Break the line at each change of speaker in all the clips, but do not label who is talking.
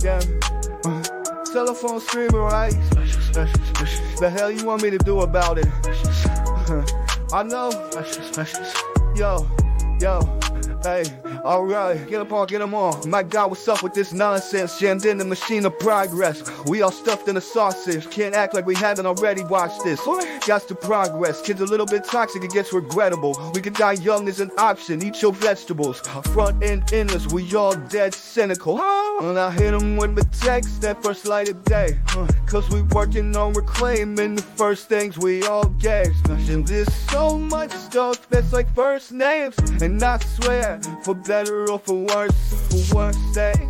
damn. Uh, telephone screaming, right? The hell you want me to do about it? I know. Yo, yo, hey. Alright, get up on, get them on. My God, what's up with this nonsense? Jammed in the machine of progress. We all stuffed in a sausage. Can't act like we haven't already watched this. Got to progress. Kids a little bit toxic, it gets regrettable. We could die young as an option. Eat your vegetables. Front end endless, we all dead cynical. And I hit them with my text that first light of day. Cause we working on reclaiming the first things we all gave. And there's so much stuff that's like first names. And I swear, for better or for worse, for worse things.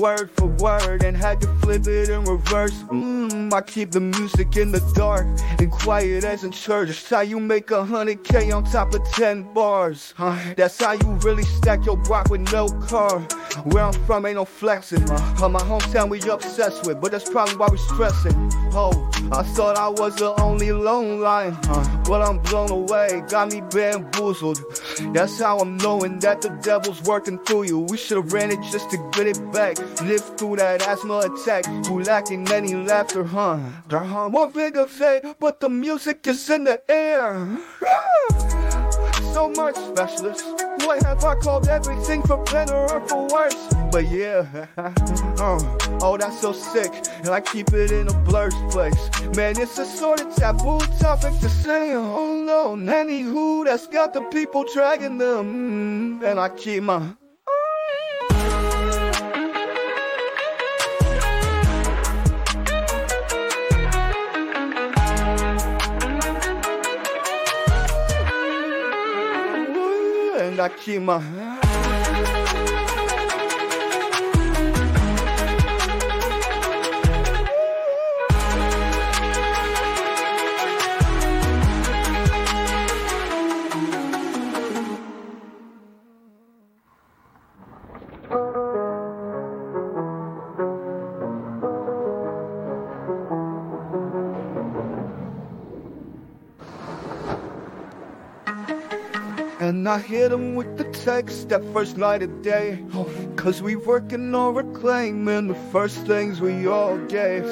Word for word, and had to flip it in reverse. Mm, I keep the music in the dark and quiet as in church. That's how you make a hundred K on top of ten bars. Huh? That's how you really stack your block with no car. Where I'm from ain't no flexing. Uh, my hometown we obsessed with, but that's probably why we stressing. Oh, I thought I was the only lone lion, uh, but I'm blown away. Got me bamboozled. That's how I'm knowing that the devil's working through you. We should've ran it just to get it back. Live through that asthma attack. Who lacking any laughter, huh? One bigger say, but the music is in the air. so much specialist. What have I called everything for better or for worse? But yeah, oh, oh, that's so sick. And I keep it in a blurred place. Man, it's a sort of taboo topic to say. Oh no, anywho, that's got the people dragging them. And I keep my. And I And I hit him with the text that first night of day. Cause we working on reclaiming the first things we all gave.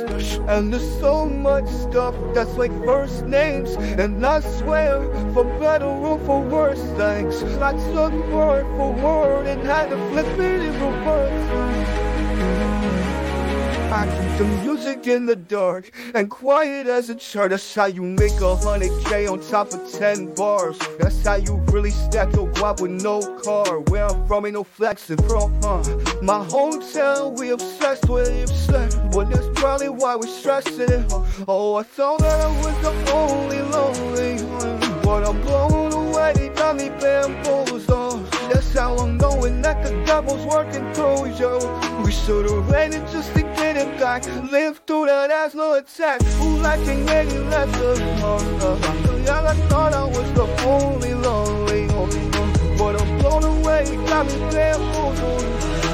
And there's so much stuff that's like first names. And I swear, for better or for worse things, I took word for word and had to flip it in reverse. The music in the dark and quiet as a chart. That's how you make a hundred K on top of ten bars. That's how you really stack your guap with no car. Where I'm from ain't no flexing from, huh? My hometown, we obsessed with it, obsessed. But that's probably why we stressing. Oh, I thought that I was the only lonely one. But I'm blown away, they got me bamboozled. That's how I'm knowing that the devil's working through you. We should've ran it just to get it back. Live through that ass, no attack. Who lacking any lesson? Yeah, I thought I was the only lonely one. But I'm blown away, got me bamboozled.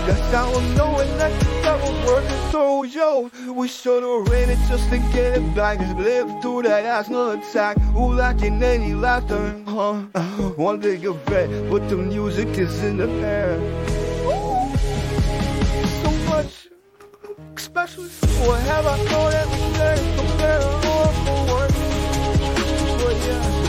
That's how I'm knowing that the devil's working through you. We should've ran it just to get it back. Live through that no attack. Who lacking any laughter? Huh? One big event, but the music is in the air. Special. What have I thought every day? For better or for worse? But yeah,